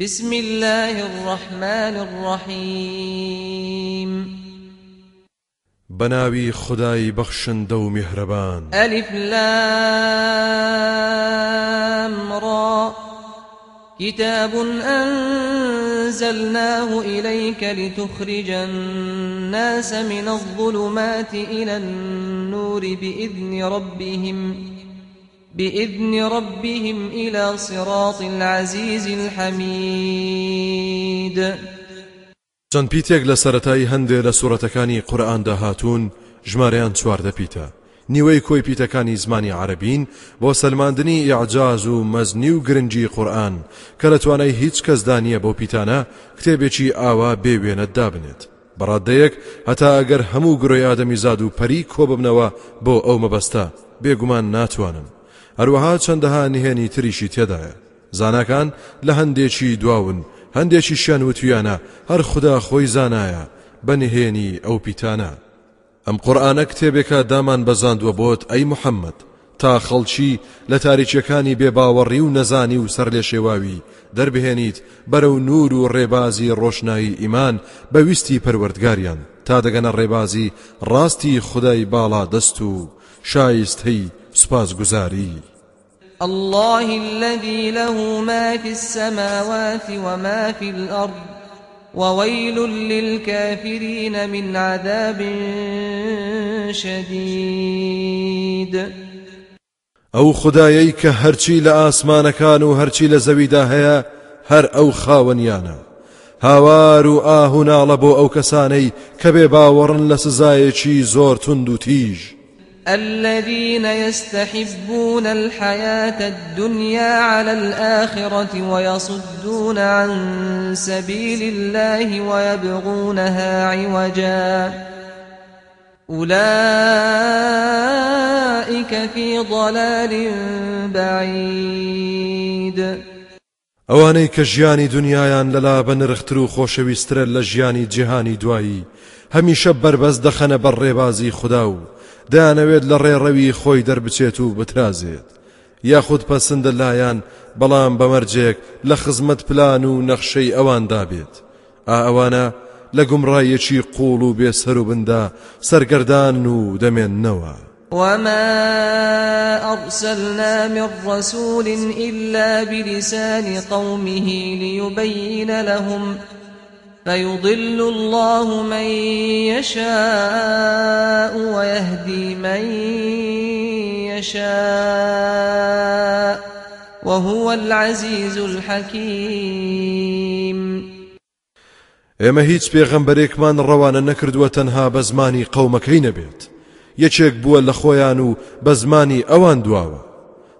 بسم الله الرحمن الرحيم. بناوي خداي بخشن دو مهربان. ألف لام را. كتاب أنزلناه إليك لتخرج الناس من الظلمات إلى النور بإذن ربهم. بإذن ربهم إلى صراط العزيز الحميد. چەند پیتێک لە سەتایی هەندێ لە سوورەتەکانی قورئاندا هاتوون ژمارەیان چواردە پیتە نیوەی کۆی پیتەکانی زمانی عربین بۆ سلماندنی یاعجاز و مەزنی و گرنگی قورآن کە لە توانای هیچ کەسدانە بۆ پیتانە کتێبێکی ئاوا بێوێنە دابنێت. بەڕادەیەک هەتا ئەگەر هەموو گرۆی ئادەمی زاد و پەری کۆ ببنەوە بۆ ئەو مەبەستە بێگومان ناتوانن. هەروەها چەندەها نهێنی تریشی تێدایە. زاناکان لە هەندێکی دواون هەندێکی شیان وتویانە هەر خدا خۆی زانایە بەنهێنی ئەو پیتانە. ئەم قورئانە کتێبێکە دامان بەزاندووە بۆت ئەی محەممەد. تا خەڵکی لە تاریکیەکانی بێباوەڕی و نەزانی و سەر لێ شێواوی دەربهێنیت بەرە و نور و ڕێبازی ڕۆشنایی ئیمان بەویستی پەروەردگاریان. تا دەگەنە ڕێبازی ڕاستی خدای باڵا دەست و شایستهی سپاس گوزاری الله الذي له ما في السماوات وما في الأرض وويل للكافرين من عذاب شديد. ئەو خدایەی کە هەرچی لە ئاسمانەکان و هەرچی لە زەویدا هەیە هەر ئەو خاوەنیانە هاوار و ئاه و ناڵە بۆ ئەو کەسانەی کە بێ باوەڕن لە سزایەکی زۆر تند و تیژ. الذين يستحبون الحياة الدنيا على الآخرة ويصدون عن سبيل الله ويبغونها عوجا. أولئك في ضلال بعيد. ئەوانەی کە ژیانی دنیایان لەلا بە نرختر و خۆشەویسترە لە ژیانی جیهانی دوایی هەمیشە بربەست دەخەنە بەر دانەوێت لە ڕێڕەوی خۆی دەربچێت و بترازێت. یاخود پەسەندە لایەن بەڵام بەمەرجێک لە خزمەت پلان و نەخشەی ئەوان دابێت. ئا ئەوانە لە گومڕایەکی قوڵ و بێسەر و بندا سەرگەردان و دەمێننەوە. وما أرسلنا من رسول إلا بلسان قومه ليبين لهم فيضل الله من يشاء ويهدي من يشاء وهو العزيز الحكيم. ئێمە هیچ پێغەمبەرێکمان ڕەوانە نەکردووە تەنها بە زمانی قەومەکەی نەبێت. یەکێک بووە لە خۆیان و بە زمانی ئەوان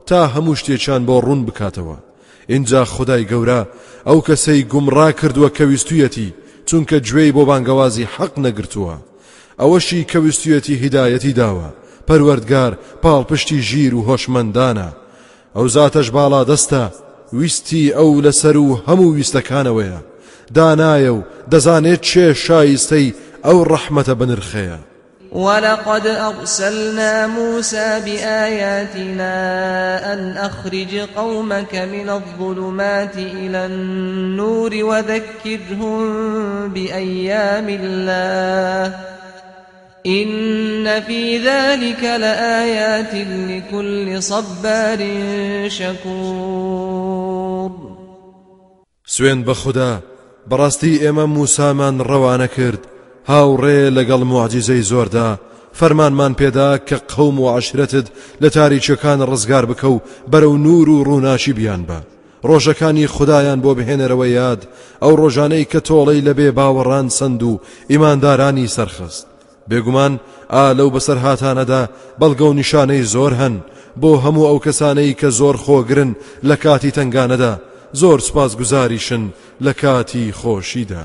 تا هەموو شتێکیان بۆ ڕوون بکاتەوە. اینجا خدای گەورە ئەو کەسەی گومڕا کردووە کەویستویەتی چونکە گوێی بۆ بانگەوازی حەق نەگرتووە. ئەوەشی کەویستویەتی هیدایەتی داوە. پەروەردگار پاڵپشتی ژیر و هۆشمەندانە. ئەو زاتەش باڵا دەستە ویستی ئەو لەسەر و هەموو ویستەکانەوەیە. دانایە و دەزانێت چێ شایستەی ئەو ڕەحمەتە بنرخەیە. ولقد أرسلنا موسى بآياتنا أن أخرج قومك من الظلمات إلى النور وذكرهم بأيام الله. إن في ذلك لآيات لكل صبار شكور. سوێن بە خوددا بەڕاستی ئێمە موسامان ڕەوانە کرد. هاوڕێ لەگەڵ معجیزەی زۆردا. فەرمانمان پێدا کە قەوم و عشرەتت لە تاریچەکان ڕزگار بکە و بەرەو نور و ڕووناشی بیان بە. ڕۆژەکانی خدایان بۆ بهێنەرەوە یاد ئەو ڕۆژانەی کە تۆڵەی لەبێ باوەڕان سند و ئیماندارانی سەرخست. بێگومان ئا لەو بەسەر هاتانەدا بەڵگە و نیشانەی زۆر هەن بۆ هەموو ئەو کەسانەی کە زۆر خۆگرن لە کاتی تنگانەدا زۆر سپاس گوزاریشن لە کاتی خۆشیدا.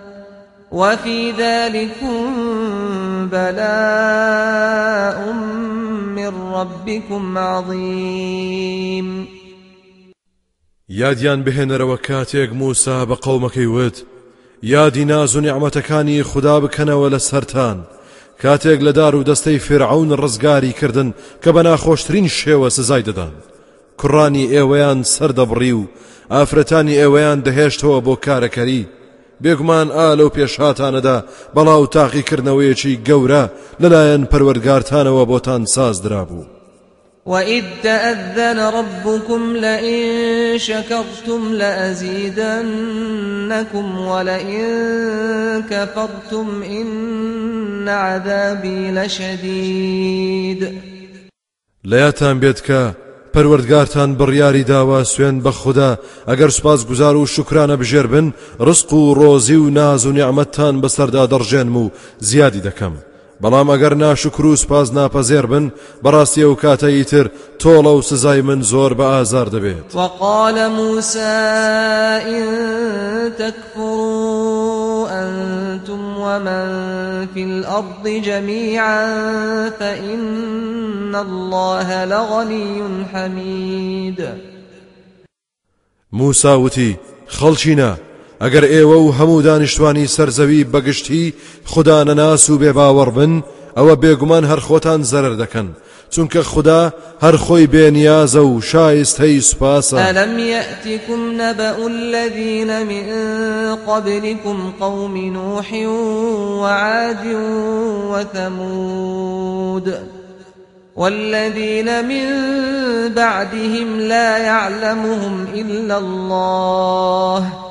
وفي ذلكم بلاء من ربكم عظيم. یادیان بهێنەرەوە کاتێک موسا بە قەومەکەی وت یادی ناز و نیعممەتەکانی خوددا بکەنەوە لە سەران کاتێک لە دار و دەستەی فرعون ڕزگاری کردن کە بە ناخۆشترین شێوە سزای دەدان. کوڕانی ئێوەیان سەردەبڕی و ئافرەتانی ئێوەیان دەهێشتەوە بۆ کارەکەری. بێگومان ئا لەو پێشهاتانەدا بەڵاو تاقیکردنەوەیەکی گەورە لەلایەن پەروەرگارتانەوە بۆتان سازدرا بوو. وإذ تأذن ربكم لئن شكرتم لأزيدنكم ولئن كفرتم إن عذابي لشديد لياتان بيتك پەروەردگارتان بڕیاری داوە سوێن بە خوددا. ئەگەر سوپاس گوزار و شکرانە بژێر بن ڕسق و ڕۆزی و ناز و نیعممەتتان بەسەردا دەڕژێنم و زیادی دەکەم. بەڵام ئەگەر ناشکر و سپاس ناپەزێر بن بەڕاستی ئەو کاتەی تر تۆڵە و سزای من زۆر بە ئازار دەبێت. وقال موسى إن تكفروا أنتم ومن في الأرض جميعا فإن الله لغني حميد. موسى وتي خەڵچینە ئەگەر ئێوە و هەموو دانیشتوانی سەرزەوی بەگشتی خدا نەناس و بن ئەوە بێگومان هەر خۆتان زەرر دەکەن. چونکە خدا هەر خۆی بێنیازە و شایستەی سوپاسە. ئەلم يأتكم نبأ الذين من قبلكم قوم نوح وعاد وثمود والذين من بعدهم لا يعلمهم إلا الله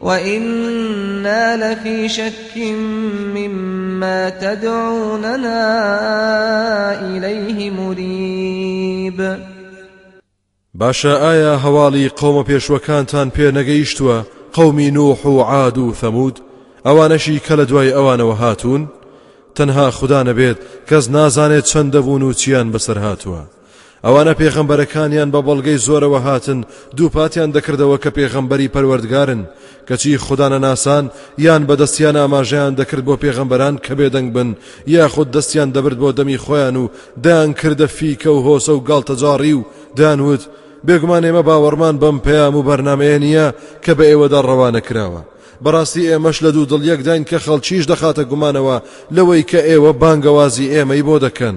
وإنا لفي شك مما تدعوننا إليه مريب. باشە ئایا هەواڵی قەومە پێشوەکانتان پێ نەگەیشتووە؟ قەومی نوح و عاد و ثەمود؟ ئەوانەشی کە لە دوای ئەوانەوە هاتوون؟ تەنها خوددا نەبێت کەس نازانێت چەند دەبوون و چیان بەسەر هاتووە. ئەوانە پێغەمبەرەکانیان بە بەڵگەی زۆرەوە هاتن. دووپاتیان دەکردەوە کە پێغەمبەری پەروەردگارن. کەچی خودانەناسان یان بەدەستیان ئاماژیان دەکرد بۆ پێغەمبەران کە بێدەنگ بن یاخود دەستیان دەبرد بۆ دەمی خۆیان و دایان کردە فیکە و هۆسە و گاڵتە جاڕی و دانوت. بێگومان ئێمە باوەڕمان بەم پەیام و بەرنمەیە نییە کە بە ئێوەدا ڕەوانە کراوە. بەڕاستی ئێمەش لە دوو دڵیەک داین کە خەڵکیش دەخاتە گومانەوە لەوەی کە ئێوە بانگەوازی ئێمەی بۆ دەکەن.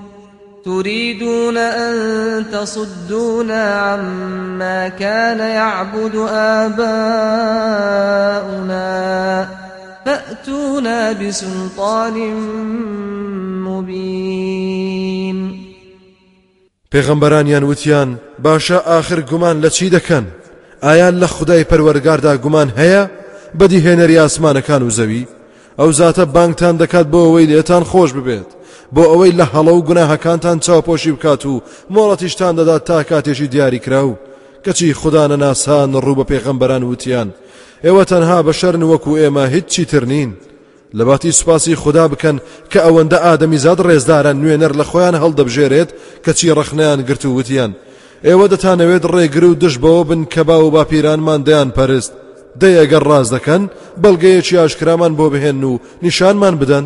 تريدون أن تصدونا عما كان يعبد آباؤنا فأتونا بسلطان مبين. پێغەمبەرانیان وتیان باشە آخر گومان لە چی دەکەن؟ ئایان لە خدای پەروەرگاردا گومان هەیە؟ بەدی هێنەری ئاسمانەکان و زەوی؟ ئەو زاتە بانگتان دەکات بۆ ئەوەی لێتان خۆش ببێت. بۆ ئەوەی لە هەڵە و گوناهەکانتان چاوپۆشی بکات و مۆڵەتیشتان دەدات تا کاتێکی دیاری کرا و کەچی خودانەناسان ڕوو بە پێغەمبەران وتیان. ئێوە تەنها بە شەرن وەکو ئێمە هیچی ترنین لە باتی سوپاسی خودا بکەن کە ئەوەندە ئادەمی زاد ڕێزدارە نوێنەر لە خۆیان هەڵدەبژێرێت کەچی ڕەخنیان گرت و وتیان. ئێوە دەتانەوێت ڕێگر و دژ بەوە بن کە با و باپیرانمان دەیان پەرست. دەی ئەگەر ڕاز دەکەن بەڵگەیەکی ئاشکرامان بۆ بهێن و نیشانمان بدەن.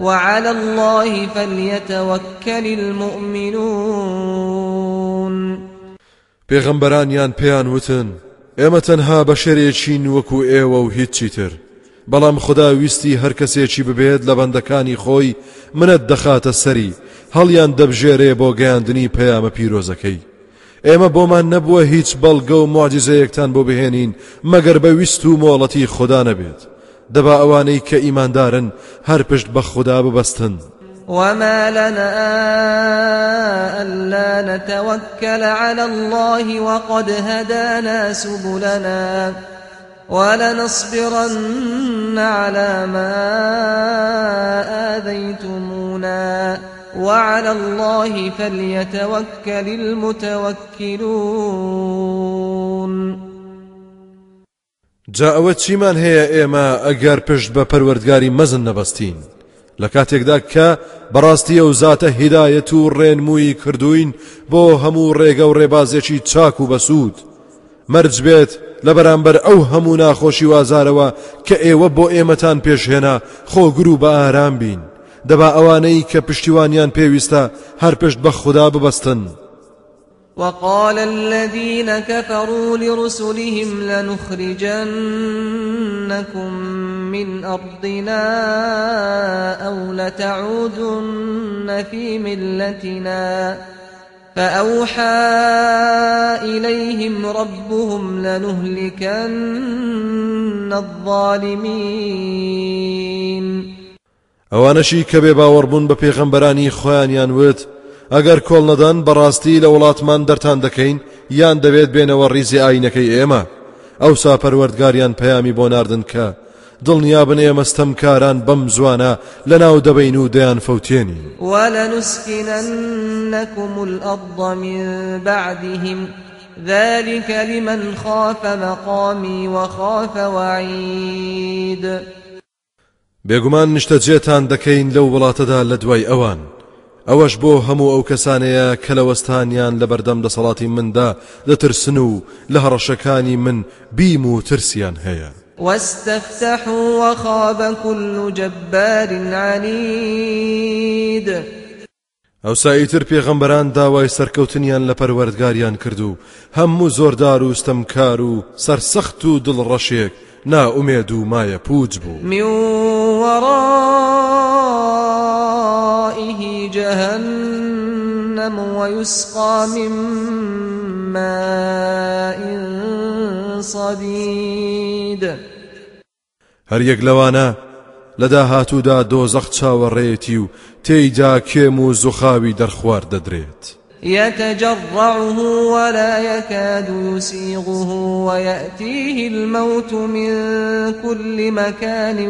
وعلى الله فليتوكل المؤمنون. پێغەمبەرانیان پێیان وتن ئێمە تەنها بە شەرێکین وەکو ئێوە و هیچی تر. بەڵام خدا ویستی هەر کەسێکی ببێت لە بەندەکانی خۆی منەت دەخاتە سەری هەڵیان دەبژێرێ بۆ گەیاندنی پەیامە پیرۆزەکەی. ئێمە بۆمان نەبووە هیچ بەڵگە و معجزەیەکتان بۆ بهێنین مەگەر بە ویست و مۆڵەتی خدا نەبێت. دەبا ئەوانەی کە ئیماندارن هەر پشت بە خدا ببەستن. وما لنا ألا نتوكل على الله وقد هدانا سبلنا ولنصبرن على ما آذيتمونا وعلى الله فليتوكل المتوكلون جا ئەوە چیمان هەیە ئێمە ئەگەر پشت بە پەروەردگاری مەزن نەبەستین؟ لە کاتێکدا کە بەڕاستیە و زاتە هیدایەت و ڕێنمووی کردوین بۆ هەموو ڕێگە و ڕێبازێکی چاک و بەسوود. مەرج بێت لە بەرامبەر ئەو هەموو ناخۆشی وازارەوە کە ئێوە بۆ ئێمەتان پێشهێنا خۆگر و بە ئارام بین. دەبا ئەوانەی کە پشتیوانیان پێویستە هەر پشت بە خوددا ببەستن. وقال الذين كفروا لرسلهم لنخرجنكم من أرضنا أو لتعودن في ملتنا. فأوحى إليهم ربهم لنهلكن الظالمين. بێ باوەڕبوون بە پێغەمبەرانی خۆیانیان وت ئەگەر کۆڵ نەدەن بەڕاستی لە وڵاتمان دەرتان دەکەین یان دەبێت بێنەوە ڕیزی ئاینەکەی ئێمە. ئەو ساپەروەردگاریان پەیامی بۆ ناردن کە دڵنیا بن ئێمەستەم کاران بەم زوانە لە ناو دەبین و دەیان فەوتێنی. وەلەنوسکینەنەکم الأرض من بعدهم. ذلك لمن خاف مقامي وخاف وعيد. بێگومان نیشتە جێتان دەکەین لەو وڵاتەدا لە دوای ئەوان. ئەوەش بۆ هەموو ئەو کەسانەیە کە لە وەستانیان لە بەردەم دەسەڵاتی مندا دەترسن و لە هەڕەشەکانی من بیم و ترسیان هەیە. واستفتحوا وخاب كل جبار عنيد. ئەو سایتر پێغەمبەران داوای سەرکەوتنیان لە پەروەردگاریان کرد و هەموو زۆردار و ستەمکار و سەرسەخت و دڵڕەشێک ناومێد و مایە پوچ بوو. ورائه جهنم ويسقى من ماء صديد. هەر یەک لەوانە لەدا هاتوودا دۆزەخ چاوەڕێتی و تێیدا کێم و زوخاوی دەرخوار دەدرێت. يتجرعه ولا يكاد يسيغه ويأتيه الموت من كل مكان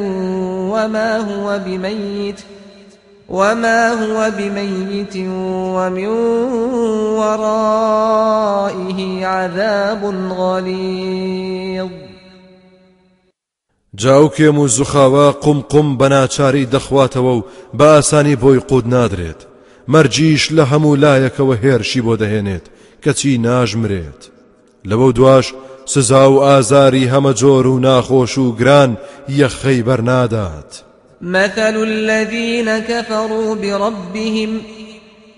وما هو بميت. وما هو بميت ومن ورائه عذاب غليظ. جاوکێم و زوخاوە قم قم بەناچاری دەخواتەوە و بە ئاسانی بۆی قود نادرێت. مەرجیش لە هەموو لایەکەوە هێرشی بۆ دەهێنێت. کەچی ناژمرێت. لەوە دواش سزا و ئازاری هەمە جۆر و ناخۆش گران یەخەی بەرنادات. مثل الذين كفروا بربهم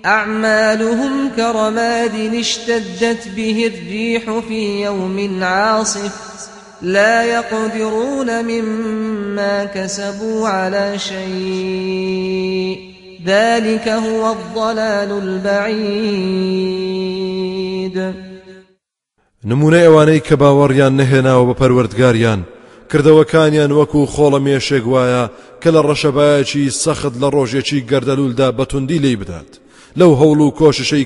أعمالهم كرماد اشتدت به الريح في يوم عاصف لا يقدرون مما كسبوا على شيء ذلك هو الضلال البعيد. نمونە ئەوانەی کە باوەڕیان نەهێناوە بە پەروەردگاریان. کردەوەکانیان وەکو خۆڵە مێشێک وایە کە لە ڕەشەبایەکی سەخت لە ڕۆژێکی گەردەلولدا بەتوندی لی بدات. لەو هەوڵ و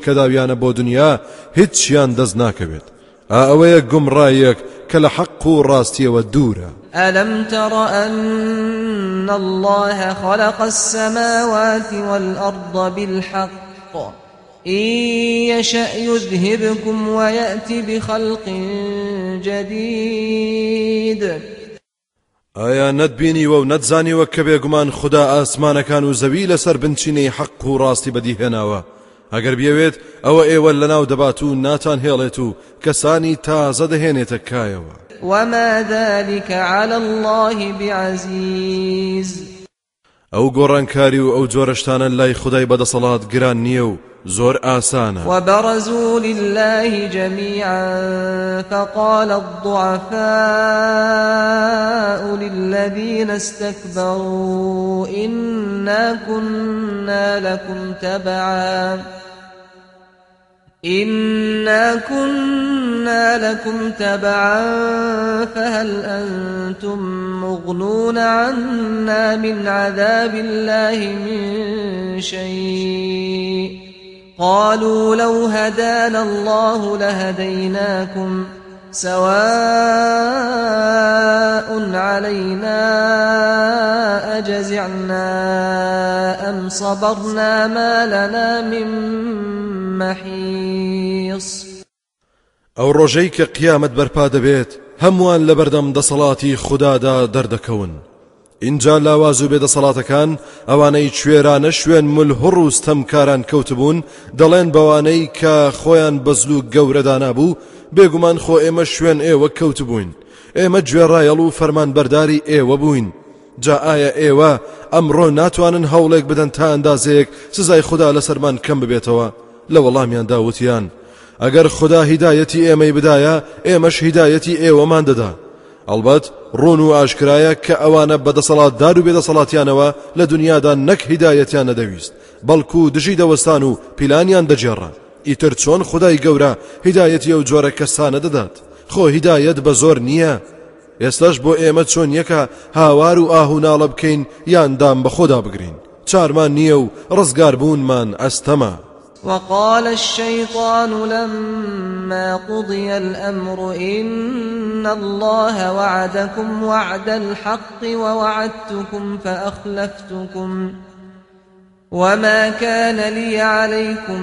کەداویانە بۆ دنیا هیچیان دەست ناکەوێت. ئەوەیە گومڕایەک کە لە حەق و ڕاستیەوە دوورە. ألم تر أن الله خلق السماوات والأرض بالحق؟ إن يشأ يذهبكم ويأتي بخلق جديد. ئایا نەتبینیوە و نەتزانیوە کە بێگومان خدا ئاسمانەکان و زەوی لەسەر بنچینەی حەق و ڕاستی بەدیهێناوە؟ ئەگەر بێوێت ئەوە ئێوە لەناو دەبات و ناتان هێڵێت و کەسانی تازە دەهێنێتە کایەوە. وما ذلك على الله بعزيز ئەو گۆڕانکاری و ئەو جۆرەشتانە لای خدای بەدەسەڵات گران نییە و زۆر ئاسانە. وبرزوا لله جميعا فقال الضعفاء للذين استكبروا إنا كنا لكم تبعا. إنا كنا لكم تبعا فهل أنتم مغنون عنا من عذاب الله من شيء؟ قالوا لو هدانا الله لهديناكم سواء علينا أجزعنا أم صبرنا ما لنا من محيص. ئەو ڕۆژەی کە قیامەت بەرپا دەبێت هەمووان لە بەردەم دەسەڵاتی خوددادا دەردەکەون. اینجا لاواز و بێدەسەڵاتەکان ئەوانەی کوێرانە شوێن ملهڕ و ستەمکاران کەوتبوون دەڵێن بەوانەی کە خۆیان بەزلو گەورەدانا بوو بێگومان خۆ ئێمە شوێن ئێوە کەوتبووین ئێمە گوێڕایەڵ و فەرمان بەرداری ئێوە بووین. جا ئایا ئێوە ئەمڕۆ ناتوانن هەوڵێک بدەن تا ئەندازەیەک سزای خوددا لەسەرمان کەم ببێتەوە؟ لە وەڵامیان داوتیان. ئەگەر خدا هیدایەتی ئێمەی بدایە ئێمەش هیدایەتی ئێوەمان دەدا. ئەلبەت ڕۆن و ئاشکرایە کە ئەوانە بەدەسەڵات دار و بێدەسەڵاتیانەوە لە دنیادا نەک هیدایەتیان نەدەویست بەڵکو دژی دەوەستان و پیلانیان دەجێڕە ئیتر چۆن خدای گەورە هیدایەتی ئەو جۆرە کەسانە دەدات. خۆ هیدایەت بە زۆر نییە. ئێستاش بۆ ئێمە چۆن یەکە هاوار و ئاهو ناڵە بکەین یان دام بە خۆدا بگرین. چارمان نییە و ڕزگار بوونمان ئەستەمە وقال الشيطان لما قضي الأمر إن الله وعدكم وعد الحق ووعدتكم فأخلفتكم. وما كان لي عليكم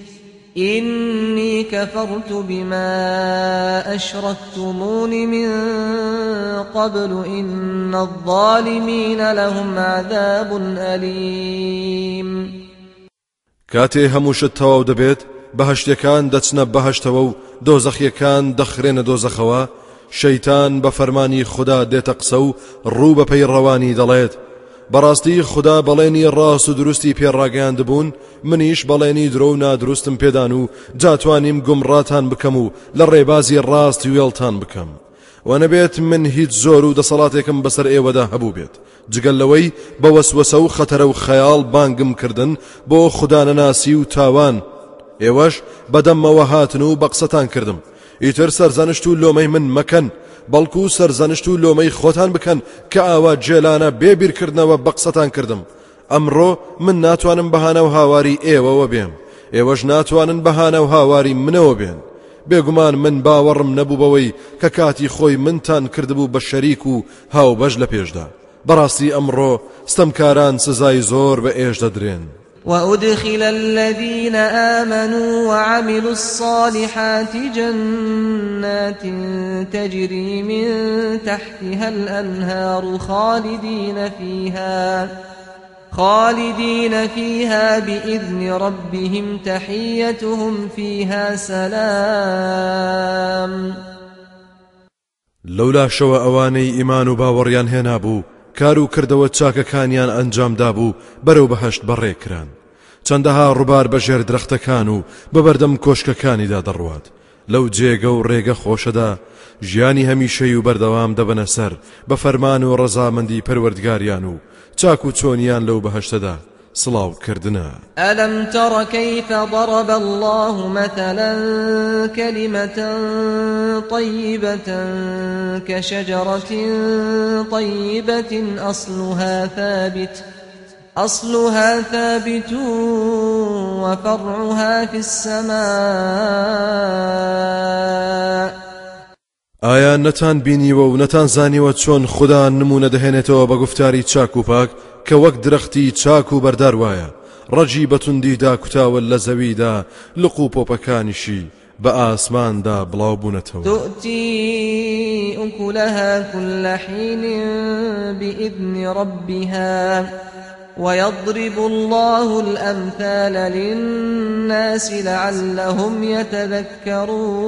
إني كفرت بما أشركتمون من قبل إن الظالمين لهم عذاب أليم. کاتێ هەمووشت تەواو دەبێت بەهشتەکان دەچنە بەهشتەوە و دۆزەخیەکان دەخرێنە دۆزەخەوە. شەیتان بە فەرمانی خوددا دێتە قسە و ڕوو دەڵێت. بەڕاستی خوددا بەڵێنی ڕاست و دروستی پێڕاگەیان دەبوون منیش بەڵێنی درۆ و نادروستم پێدان و جاتوانیم گومڕاتان بکەم و لە ڕێبازی ڕاست وێڵتان بکەم. و نەبێت من هیچ زۆر و دەسەڵاتێکم بەسەر ئێوەدا هەبوو بێت. جگەل لەوەی بە وەسوەسە و خەتەرە و خەیاڵ بانگم کردن بۆ خوددانەناسی و تاوان. ئێوەش بەدەممەوە هاتن و بە قسەتان کردم. ئیتر سەرزانشت و لۆمەی من مەکەن. بەڵکو سەرزانشت و لۆمەی خۆتان بکەن کە ئاوا جێلانە بێبیرکردنەوە بە قسەتان کردم. ئەمڕۆ من ناتوانم بەهانە و هاواری ئێوەوە بێم. ئێوەش ناتوانن بەهانە و هاواری منەوە بێن. بێگومان من باوەڕم نەبوو بەوەی کە کاتی خۆی منتان کردبوو بە شەریک و هاوبەش لە پێشدا. بەڕاستی ئەمڕۆ ستەمکاران سزای زۆر بە ئێش دەدرێن وأدخل الذين آمنوا وعملوا الصالحات جنات تجري من تحتها الأنهار خالدين فيها خالدين فيها بإذن ربهم تحيتهم فيها سلام. لولا شەوە ئەوانەی ئیمان و باوەڕیان هێنابوو کار و کردەوە چاکەکانیان ئەنجامدا بوو بەرەو بەهشت بەڕێکران. چەندەها ڕووبار بە ژێر درەختەکان و بەبەردەم کۆشکەکانیدا دەڕوات. لەو جێگە و ڕێگە خۆشەدا ژیانی هەمیشەی و بەردەوام دەبنە سەر بە فەرمان و ڕەزامەندی پەروەردگاریان و چاک و چۆنیان لەو بەهشتەدا. سڵاو کردنە ألم تر كيف ضرب الله مثلا كلمة طيبة كشجرة طيبة أصلها ثابت أصلها ثابت وفرعها في السماء. ئایا نەتان بینیوە و نەتان زانیوە چۆن خوددا نمونە دەهێنێتەوە بە گفتاری چاک و پاک؟ کە وەک درەختی چاک و بەردار وایە ڕەجی بەتوندیدا کوتاوە لە زەویدا لق و پۆپەکانیشی بە ئاسماندا بڵاو بوونەتەوە تؤتي أكلها كل حين بإذن ربها. ويضرب الله الأمثال للناس لعلهم يتذكرون.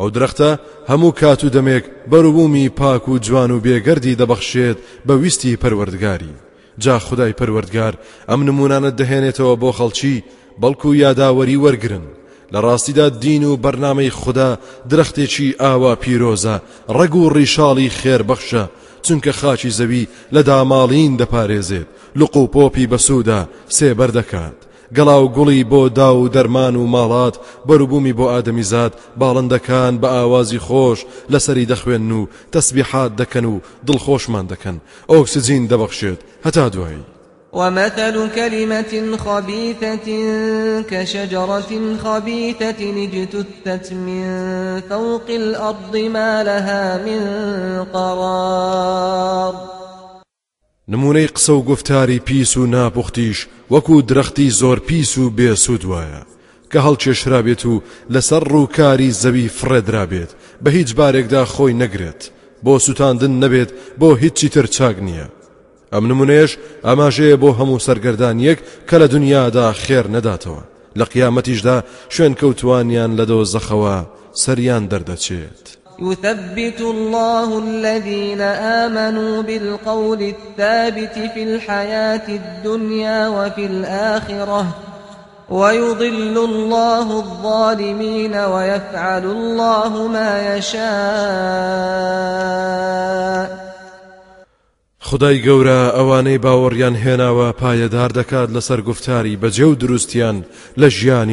ئەو درەختە هەموو کات و دەمێک بەروبوومی پاک و جوان و بێگەردی دەبەخشێت بە ویستی پەروەردگاری. جا خدای پەروەردگار ئەم نمونانت دەهێنێتەوە بۆ خەڵکی بەڵکو یاداوەری وەرگرن. لە ڕاستیدا دین و بەرنمەی خوددا درەختێکی ئاوا پیرۆزە ڕەگ و ڕیشاڵی خێربەخشە چونکە خاچی زەوی لە داماڵین دەپارێزێت. لق و پۆپی بەسوودا سێبەر دەکات. گەڵا و گوڵی بۆ دا و دەرمان و ماڵات بەروبوومی بۆ ئادەمیزاد باڵندەکان بە ئاوازی خۆش لەسەری دەخوێن و تەسبیحات دەکەن و دڵخۆشمان دەکەن. ئۆکسجین دەبەخشێت. هەتا دوایی. ومثل كلمة خبيثة كشجرة خبيثة اجتثت من فوق الأرض ما لها من قرار نمونەی قسە و گفتاری پیس و ناپوختیش وەکو درەختی زۆر پیس و بێسوود وایە. کە هەڵکێشرا بێت و لەسەر ڕووکاری زەوی فڕێدرا بێت بە هیچ بارێکدا خۆی نەگرێت. بۆ سووتاندن نەبێت بۆ هیچی تر چاک نییە. ئەم نمونێش ئاماژەیە بۆ هەموو سەرگردانیەک کە لە دنیادا خێر نەداتەوە. لە قیامەتیشدا شوێن کەوتوانیان لە دۆزەخەوە سەریان دەردەچێت. يثبت الله الذين آمنوا بالقول الثابت في الحياة الدنيا وفي الآخرة ويضل الله الظالمين ويفعل الله ما يشاء. خدای گەورە ئەوانەی باوەڕیان هێناوە پایەدار دەکات لەسەر گفتاری بەجێ و دروستیان لە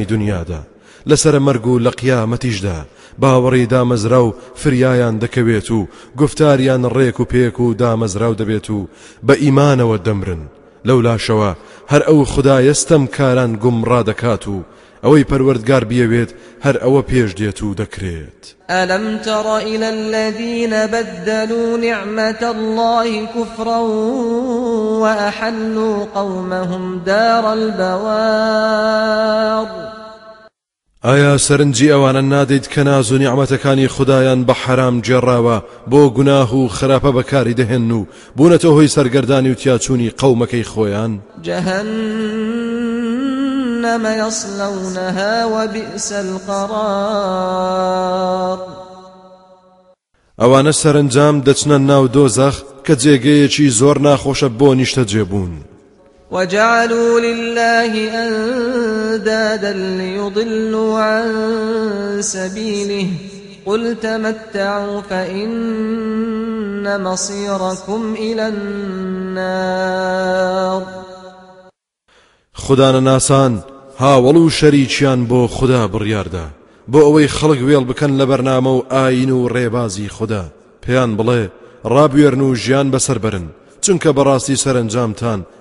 دنیادا. لەسرە مەرگ و لە قیامەتیشدا باوەڕی دامەزرا و فریایان دەکەوێت و گفتاریان ڕێک و پێک و دامەزراو دەبێت و بە ئیمانەوە دەمرن. لەولاشەوە هەر ئەو خدایەستەم کاران گومڕا دەکات و ئەوەی پەروەردگار بیەوێت هەر ئەوە پێش دێت و دەکرێت. ألم تر إلى الذين بدلوا نعمة الله كفرا وأحلوا قومهم دار البوار؟ ئایا سەرنجی ئەوانە نادەیت کە ناز و نیعممەتەکانی خدایان بە حرام جێڕاوە بۆ گوناه و خراپە بەکاری دەهێن و بوونەتە هۆی سەرگەردانی و تیاچوونی قەومەکەی خۆیان جهنم يصلونها وبئس القرار ئەوانە سەرنجام دەچنە ناو دۆزەخ کە جێگەیەکی زۆر ناخۆشە بۆ نیشتە جێبوون. وجعلوا لله أندادا ليضلوا عن سبيله. قل تمتعوا فإن مصيركم إلى النار. خدانە ناسان هاوڵ و شەریکیان بۆ خوددا بڕیاردا بۆ ئەوەی خەڵک وێڵ بکەن لە بەرنامە و ئاین و ڕێبازی خوددا پێیان بڵێ ڕابێرن و ژیان بەسەر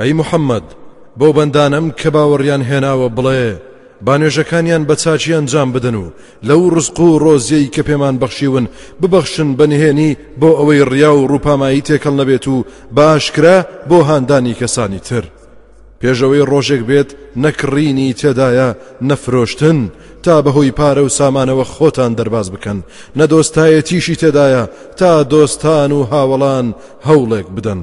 ئەی محەممەد بۆ بەندانم کە باوەڕیان هێناوە بڵێ با نوێژەکانیان بە چاکی ئەنجام بدەن و لەو ڕزق و ڕۆزیەی کە پێمان بەخشیون ببەخشن بەنهێنی بۆ ئەوەی ڕیا و ڕووپامایی تێکەڵ نەبێت و باشکرا بۆ هاندانی کەسانی تر پێشەوەی ڕۆژێک بێت نەکڕینی تێدایە نەفرۆشتن تا بەهۆی پارە و سامانەوە خۆتان دەرباز بکەن نەدۆستایەتیشی تێدایە تا دۆستان و هاوڵان هەوڵێک بدەن.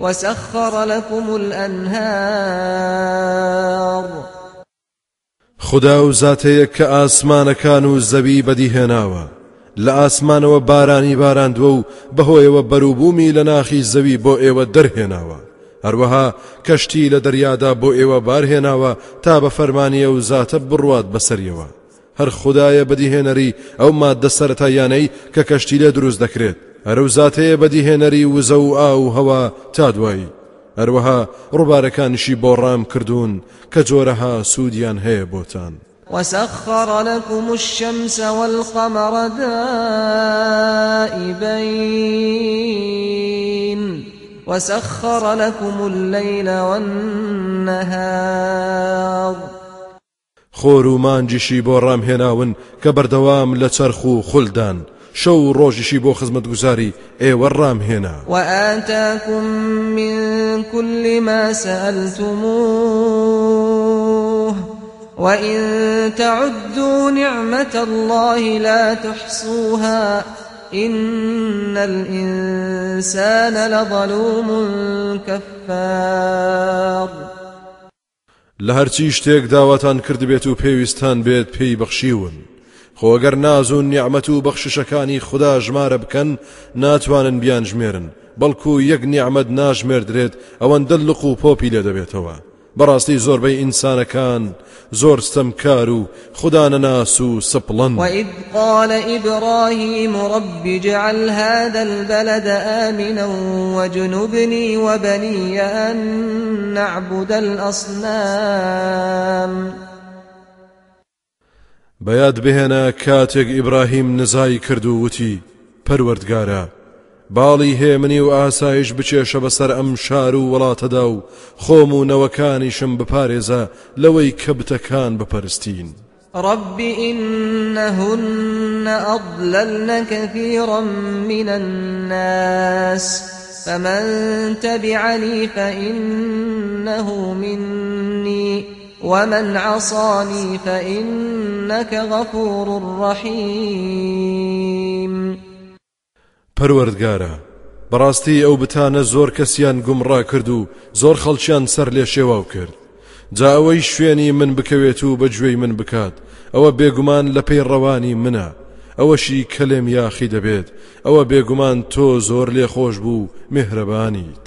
وسخر لكم الأنهار. خدا ئەو زاتەیە کە ئاسمانەکان و زەوی بەدیهێناوە. لە ئاسمانەوە بارانی باراندووە و بەهۆیەوە بەروبوومی لە ناخی زەوی بۆ ئێوە دەرهێناوە. هەروەها کەشتی لە دەریادا بۆ ئێوە بارهێناوە تا بە فەرمانی ئەو زاتە بڕوات بەسەر ئاوەوە. هەر خدایە بەدیهێنەری ئەو مادە سەرەتایانەی کە کەشتی لێ دروست دەکرێت. هەرو زاتەیە بەدیهێنەری وزە و ئا و هەوا تا دوایی هەروەها ڕووبارەکانیشی بۆ ڕام کردوون کە جۆرەها سوودیان هەیە بۆتان. وسخر لكم الشمس والقمر دائبين. وسخر لكم الليل والنهار. خۆر و مانجیشی بۆ ڕامهێناون کە بەردەوام لە چرخ و خولدان. شەو ڕۆژیشی بۆ خزمەت گوزاری ئێوە ڕامهێنا وآتاكم من كل ما سألتموه وإن تعدوا نعمة الله لا تحصوها إن الإنسان لظلوم كفار. لە هەرچی شتێک داواتان کردبێت و پێویستان بێت پێی بەخشیون. خۆگەر ناز و نیعممە و بەخششەکانی خوددا ژمارە بکەن ناتوانن بیان ژمێرن بەڵکو یەک نیعممەد ناژمێردرێت ئەوەندە لق و پۆپی لێ دەبێتەوە. بەڕاستی زۆربەی ئینسانەکان زۆر ستەمکار و خدا نەناس و سپڵەن. وإذ قال إبراهيم رب اجعل هذا البلد آمنا وجنبني وبني أن نعبد الأصنام. بەیاد بهێنە کاتێک ئیبراهیم نزای کرد و وتی پەروەردگارە باڵی هێمنی و ئاسایش بچێشە بەسەر ئەم شار و وڵاتەدا و خۆم و نەوەکانیشم بپارێزە لەوەی رب إنهن أضللن كثيرا من الناس فمن تبعني فإنه مني ومن عصاني فإنك غفور رحيم. پەروەردگارە بەڕاستی ئەو بتانە زۆر کەسیان گومڕا کرد و زۆر خەڵکیان سەر لێ شێواو کرد. جا ئەوەی شوێنی من بکەوێت و بەگوێی من بکات. ئەوە بێگومان لە پێی ڕەوانی منە. ئەوەشی کەلێم یاخی دەبێت. ئەوە بێگومان تۆ زۆر لێ خۆش بوو میهرەبانیت.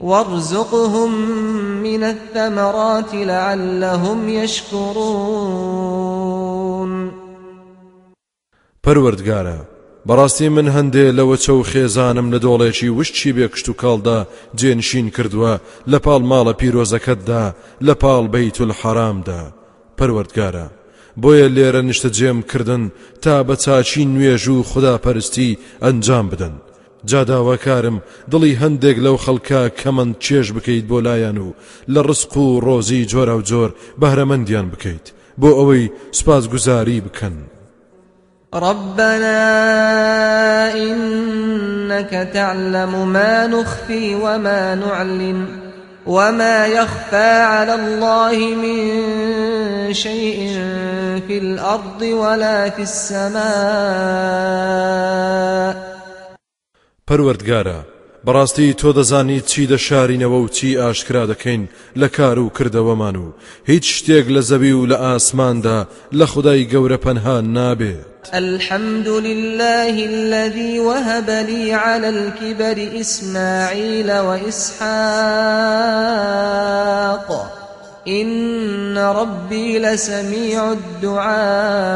وارزقهم من الثمرات لعلهم يشكرون پەروەردگارە بەڕاستی من هەندێ لەوە چەو خێزانم لە دۆڵێکی وشتی بێکشت و کاڵدا جێنشین کردووە لە پاڵ ماڵە پیرۆزەکەتدا لە پاڵ بەیت الحەرامدا پەروەردگارە بۆیە لێرە نیشتە جێم کردن تا بە چاچی نوێژ و خوداپەرستی ئەنجام بدەن. جاداواکارم دڵی هەندێک لەو خەڵکە کەمەند چێژ بکەیت بۆ لایەن و لە ڕسق و ڕۆزی جۆرە و جۆر بەهرەمەندیان بکەیت بۆ ئەوەی سپاس گوزاری بکەن. ربنا إنك تعلم ما نخفي وما نعلن وما يخفى على الله من شيء في الأرض ولا في السماء پەروەردگارە بەڕاستی تۆ دەزانی چی دەشارینەوە و چی ئاشکرا دەکەین لە کار و کردەوەمان و هیچ شتێک لە زەوی و لە ئاسماندا لە خدای الحمد لله الذي وهب لي على الكبر إسماعيل وإسحاق إن ربي لسميع الدعاء.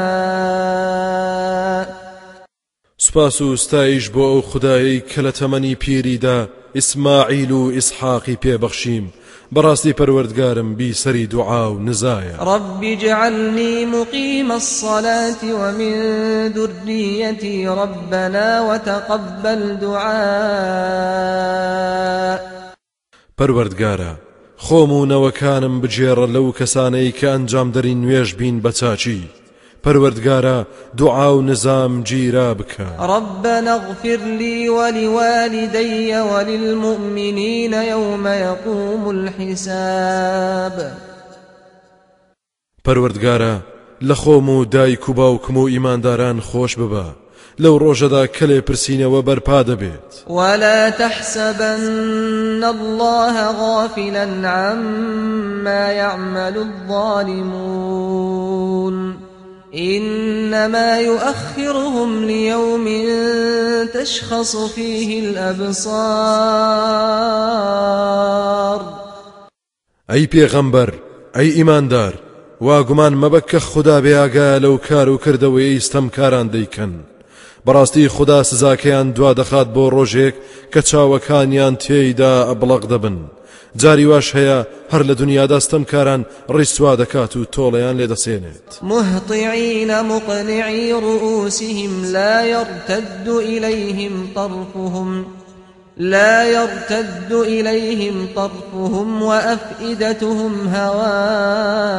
سپاس و ستایش بۆ ئەو خدایی کە لە تەمەنی پیریدا ئیسماعیل و ئیسحاقی پێبەخشیم. بەڕاستی پەروەردگارم بی سەری دوعا و نزایە. رب اجعلني مقيم الصلاة ومن ذريتي ربنا وتقبل دعاء. پەروەردگارە خۆم و نەوەکانم بجێڕە لەو کەسانەی کە ئەنجام دەری نوێژ بین بە چاچی. پەروەردگارە دوعا و نظام گیرا بکە. ربنا اغفر لي ولوالدي وللمؤمنين يوم يقوم الحساب. پەروەردگارە لە خۆم و دایک و باوکم و ئیمانداران خۆش ببە ڕۆژەدا کە لێ پرسیینەوە بەرپا دەبێت. ولا تحسبن الله غافلا عما يعمل الظالمون. إنما يؤخرهم ليوم تشخص فيه الأبصار. أي پیغمبر أي إيماندار واگومان مەبە کە خوددا بێئگا لەو کار و کردەوەی ئستەمکاران دەیکەن بەڕاستی خوددا سزاکەیان دوا دەخات بۆ ڕۆژێک کە تێیدا ئەبڵق دەبن جاری واش هەیە هەر لە دنیادا ستەمکاران ڕیسوا دەکات و تۆڵەیان لێدەسێنێت مهطعين مقنعي رؤوسهم لا يرتد إليهم طرفهم لا يرتد إليهم طرفهم وأفئدتهم هواء.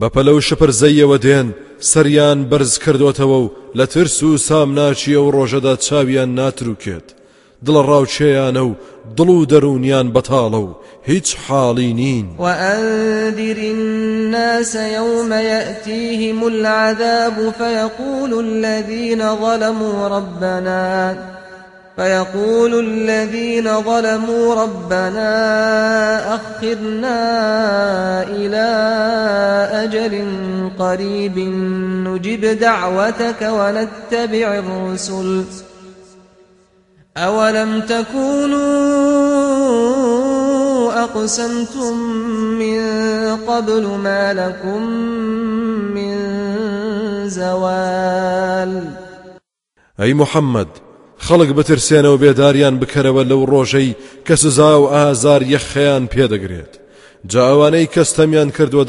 بەپەلە و شپر زەیەوە دێن سەریان بەرز کردوتەوە و لە ترس و سامناچیە و ڕۆژەدا چاویان ناتروکێت. دڵ ڕاوچەیانە و دڵ و دەرونیان بەتاڵە و هیچ حاڵی نین. وأنذر الناس يوم يأتيهم العذاب فيقول الذين ظلموا ربنا فيقول الذين ظلموا ربنا أخرنا إلى أجل قريب نجب دعوتك ونتبع الرسل. أولم تكونوا أقسمتم من قبل ما لكم من زوال أي محمد خەڵک بترسێنەوە بێداریان بکەرەوە لەو ڕۆژەی کە سزا و ئازار یەخەیان پێدەگرێت جا ئەوانەی کەستەمیان کردووە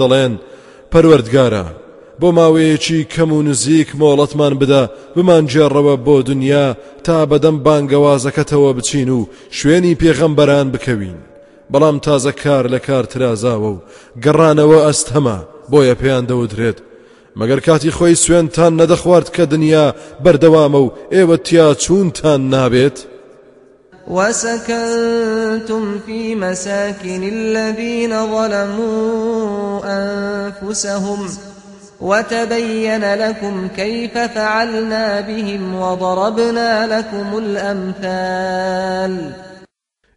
بۆ ماوەیەکی کەم و نزیک مۆڵەتمان بدە بمانجێڕەوە بۆ دنیا تا بەدەم بانگەوازەکەتەوە بچین و شوێنی پێغەمبەران بکەوین. بەڵام تازە کار لە کار ترازاوە و گەڕانەوە ئەست هەمە بۆیە پێیان دەودرێت مەگەر کاتی خۆی سوێنتان نەدەخوارد کە دنیا بەردەوامە و ئێوە تیا چوونتان نابێت؟ وسكنتم في مساكن الذين ظلموا أنفسهم وتبين لكم كيف فعلنا بهم وضربنا لكم الأمثال.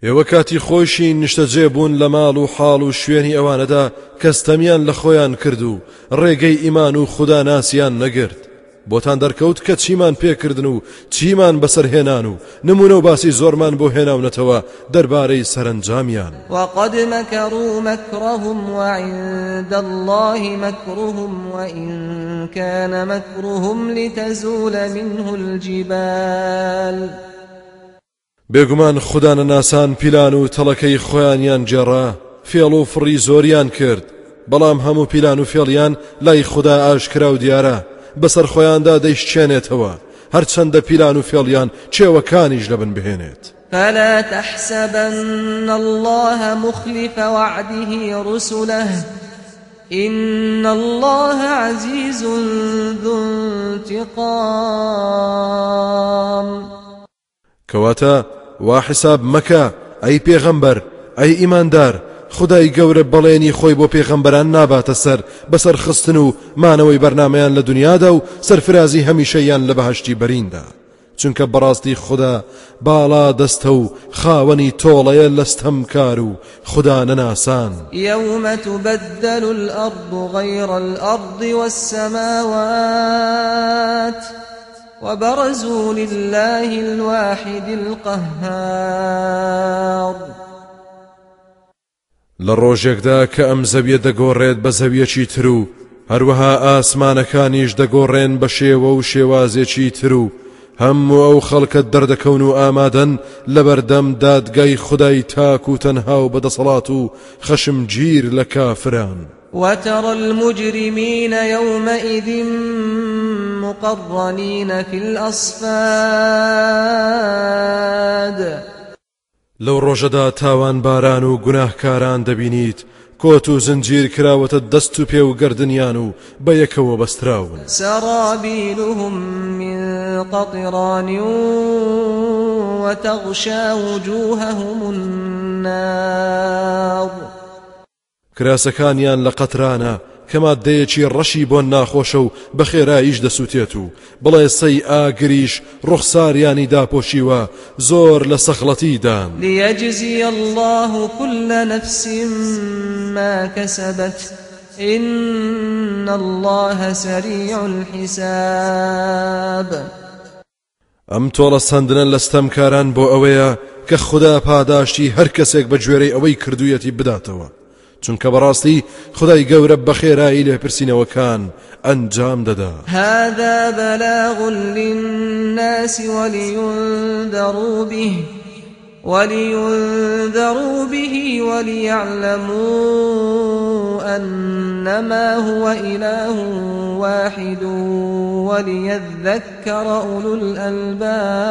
ئێوە کاتی خۆشی نیشتەجێ بوون لە ماڵ و حاڵ و شوێنی ئەوانەدا کەستەمیان لە خۆیان کرد و بۆتان دەرکەوت کە چیمان پێکردن و چیمان بەسەرهێنان و نمونە و باسی زۆرمان بۆ هێناونەتەوە دەربارەی سەرنجامیان. وقد مكروا مكرهم وعند الله مكرهم وإن كان مكرهم لتزول منه الجبال. بێگومان خوددانە ناسان پیلان و تەڵەکەی خۆیانیان جێڕا فێڵ و فڕی زۆریان کرد بەڵام هەموو پیلان و فێڵیان لای خوددا ئاشکرا و دیارە. بەسەر خۆیاندا دەیشتێنێتەوە. هەرچەندە پیلان و فێڵیان چێوەکانیش لەبن بهێنێت. فلا تحسبن الله مخلف وعده رسله. إن الله عزيز ذو انتقام. كواتا وحساب مكا أي پیغمبر أي إيماندار خدای گەورە بەڵێنی خۆی بۆ پێغەمبەران ناباتە سەر. بەسەر خستن و مانەوەی بەرنمەیان لە دنیادا و سەرفرازی هەمیشەیان لە بەهشتی بەریندا. چونکە بەڕاستی خوددا باڵا دەستە و خاوەنی تۆڵەیە لەستەم کار و خوددا نەناسان. يوم تبدل الأرض غير الأرض والسماوات وبرزوا لله الواحد القهار لە ڕۆژێکدا کە ئەم زەویە دەگۆڕێت بە زەویەکی تر و هەروەها ئاسمانەکانیش دەگۆڕێن بە شێوە و شێوازێکی تر و. هەموو ئەو خەڵکت دەردەکەون و ئامادەن لە بەردەم دادگای خدای تاک و تەنها و بەدەسەڵات و خەشم گیر لە کافران. وترى المجرمين يومئذ مقرنين في الأصفاد. لەو ڕۆژەدا تاوان باران و گوناهکاران دەبینیت کۆت و زنجیر کراوەتە دەست و پێ و گردنیان و بە یەکەوە بەستراون. سرابيلهم من قطران وتغشى وجوههم النار. کراسەکانیان لە قەترانە کە مادەیەکی ڕەشی بۆ ناخۆشە و بە خێراییش دەسووتێت و. بڵێ سەی ئاگریش ڕوخساریانی داپۆشیوە زۆر لە سەخڵەتی دان ليجزي الله كل نفس ما كسبت. إن الله سريع الحساب. ئەم تۆڵە سندنە لە ستەمکاران بۆ ئەوەیە کە خوددا پاداشتی هەر کەسێک بە گوێرەی ئەوەی کردوویەتی بداتەوە. چونکە بەڕاستی خدای گەورە بە خێرایی لێ پرسیینەوەکان ئەنجام دەدا. هذا بلاغ للناس ولينذروا به ولينذروا به وليعلموا أنما هو إله واحد وليذكر أولو الألباب.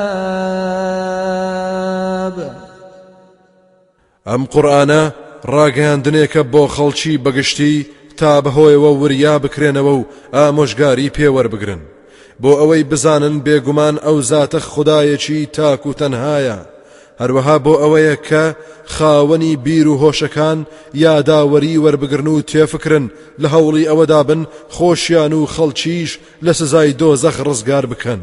ئەم قورآانە ڕاگەاندنێکە بۆ خەڵکی بەگشتی تا بەهۆیەوە وریا بکرێنەوە و ئامۆژگاری پێوەربگرن بۆ ئەوەی بزانن بێگومان ئەو زاتە خدایەکی تاک و تەنهایە هەروەها بۆ ئەوەیە کە خاوەنی بیر و هۆشەکان یاداوەری وەربگرن و تێفکرن لە هەوڵی ئەوەدا بن خۆشیان و خەڵکیش لە سزای دۆزەخ ڕزگار بکەن.